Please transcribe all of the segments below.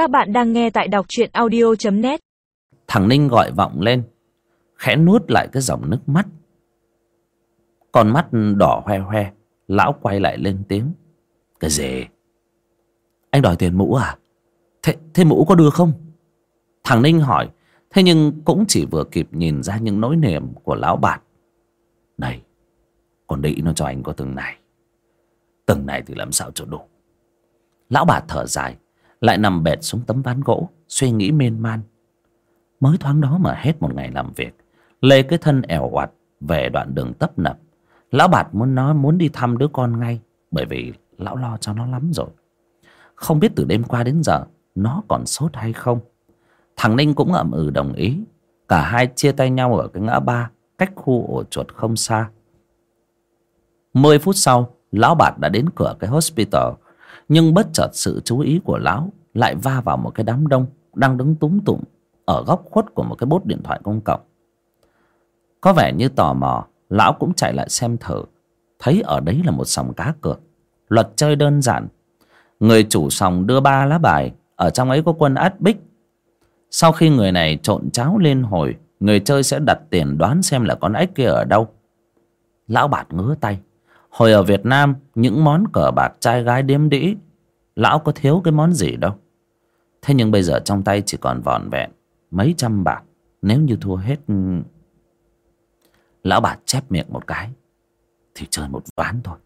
Các bạn đang nghe tại đọc truyện audio.net Thằng Ninh gọi vọng lên Khẽ nuốt lại cái dòng nước mắt. Con mắt đỏ hoe hoe Lão quay lại lên tiếng. Cái gì? Anh đòi tiền mũ à? Thế, thế mũ có đưa không? Thằng Ninh hỏi Thế nhưng cũng chỉ vừa kịp nhìn ra những nỗi niềm của lão bạt Này Con đĩ nó cho anh có từng này. Từng này thì làm sao cho đủ Lão bạt thở dài. Lại nằm bệt xuống tấm ván gỗ, Suy nghĩ miên man. Mới thoáng đó mà hết một ngày làm việc, Lê cái thân ẻo oặt Về đoạn đường tấp nập. Lão bạt muốn nói muốn đi thăm đứa con ngay, Bởi vì lão lo cho nó lắm rồi. Không biết từ đêm qua đến giờ, Nó còn sốt hay không? Thằng Ninh cũng ậm ừ đồng ý. Cả hai chia tay nhau ở cái ngã ba, Cách khu ổ chuột không xa. Mười phút sau, Lão bạt đã đến cửa cái hospital nhưng bất chợt sự chú ý của lão Lại va vào một cái đám đông Đang đứng túm tụm Ở góc khuất của một cái bốt điện thoại công cộng. Có vẻ như tò mò, Lão cũng chạy lại xem thử. Thấy ở đấy là một sòng cá cược. Luật chơi đơn giản. Người chủ sòng đưa ba lá bài, Ở trong ấy có quân át bích. Sau khi người này trộn cháo lên hồi, Người chơi sẽ đặt tiền đoán xem là con ếch kia ở đâu. Lão bạt ngứa tay. Hồi ở Việt Nam, Những món cờ bạc trai gái đếm đĩ, Lão có thiếu cái món gì đâu. Thế nhưng bây giờ trong tay chỉ còn vòn vẹn Mấy trăm bạc, Nếu như thua hết ừ, Lão bạt chép miệng một cái, Thì chơi một ván thôi.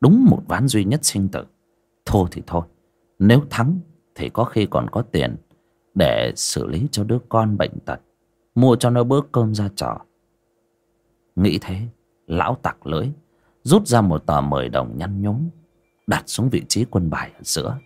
Đúng một ván duy nhất sinh tử. Thua thì thôi, Nếu thắng thì có khi còn có tiền Để xử lý cho đứa con bệnh tật, Mua cho nó bữa cơm ra trò Nghĩ thế, Lão tặc lưỡi. Rút ra một tờ mười đồng nhăn nhúm, Đặt xuống vị trí quân bài ở giữa.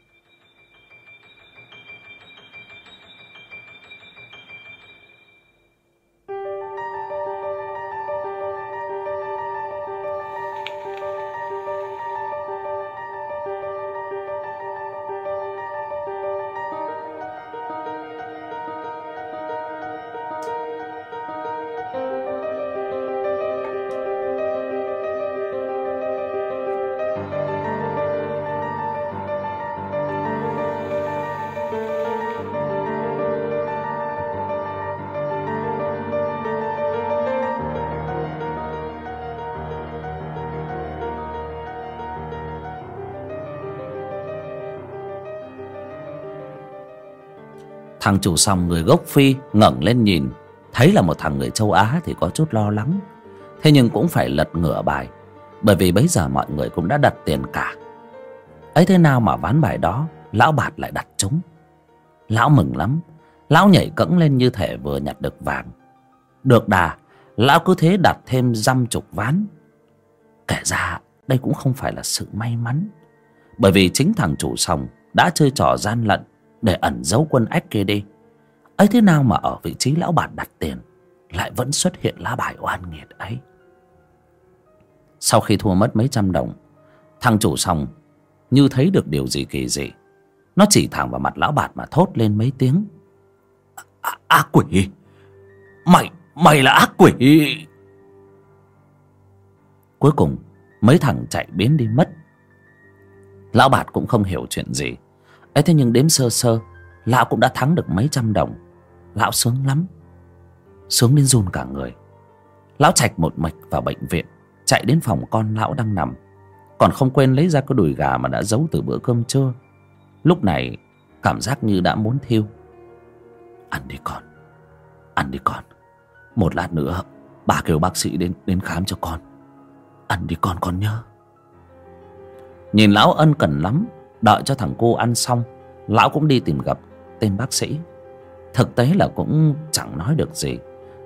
Thằng chủ sòng người gốc Phi ngẩng lên nhìn, Thấy là một thằng người châu Á thì có chút lo lắng. Thế nhưng cũng phải lật ngửa bài. Bởi vì bấy giờ mọi người cũng đã đặt tiền cả. Ấy thế nào mà ván bài đó, Lão bạt lại đặt trúng Lão mừng lắm. Lão nhảy cẫng lên như thể vừa nhặt được vàng. Được đà, Lão cứ thế đặt thêm dăm chục ván. Kể ra, đây cũng không phải là sự may mắn. Bởi vì chính thằng chủ sòng Đã chơi trò gian lận để ẩn giấu quân ách kia đi. Ấy thế nào mà ở vị trí lão bản đặt tiền, lại vẫn xuất hiện lá bài oan nghiệt ấy? Sau khi thua mất mấy trăm đồng thằng chủ sòng như thấy được điều gì kỳ dị. Nó chỉ thẳng vào mặt lão bạt mà thốt lên mấy tiếng. Ác quỷ. Mày mày là ác quỷ. Cuối cùng mấy thằng chạy biến đi mất. Lão bạt cũng không hiểu chuyện gì. Ấy thế nhưng đếm sơ sơ lão cũng đã thắng được mấy trăm đồng. Lão sướng lắm. Sướng đến run cả người. Lão chạch một mạch vào bệnh viện chạy đến phòng con lão đang nằm. Còn không quên lấy ra cái đùi gà mà đã giấu từ bữa cơm trưa. Lúc này, cảm giác như đã muốn thiêu. Ăn đi con, ăn đi con. Một lát nữa, bà kêu bác sĩ đến đến khám cho con. Ăn đi con con nhớ. Nhìn lão ân cần lắm, đợi cho thằng cô ăn xong, lão cũng đi tìm gặp tên bác sĩ. Thực tế là cũng chẳng nói được gì,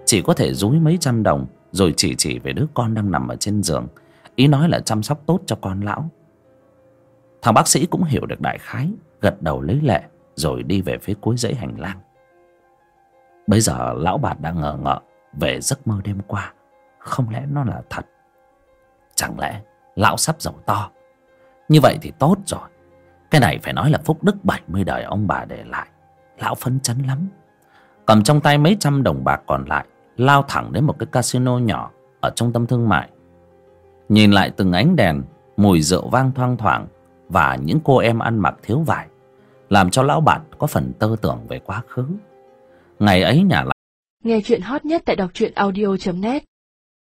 chỉ có thể dúi mấy trăm đồng rồi chỉ chỉ về đứa con đang nằm ở trên giường. Ý nói là chăm sóc tốt cho con lão. Thằng bác sĩ cũng hiểu được đại khái, gật đầu lấy lệ, rồi đi về phía cuối dãy hành lang. Bây giờ lão bạt đang ngờ ngợ về giấc mơ đêm qua. Không lẽ nó là thật? Chẳng lẽ lão sắp giàu to? Như vậy thì tốt rồi. Cái này phải nói là phúc đức 70 đời ông bà để lại. Lão phấn chấn lắm. Cầm trong tay mấy trăm đồng bạc còn lại Lao thẳng đến một cái casino nhỏ Ở trung tâm thương mại. Nhìn lại từng ánh đèn, Mùi rượu vang thoang thoảng Và những cô em ăn mặc thiếu vải, làm cho lão bạt có phần tơ tưởng về quá khứ. Ngày ấy nhà lão Nghe chuyện hot nhất tại đọc truyện audio.net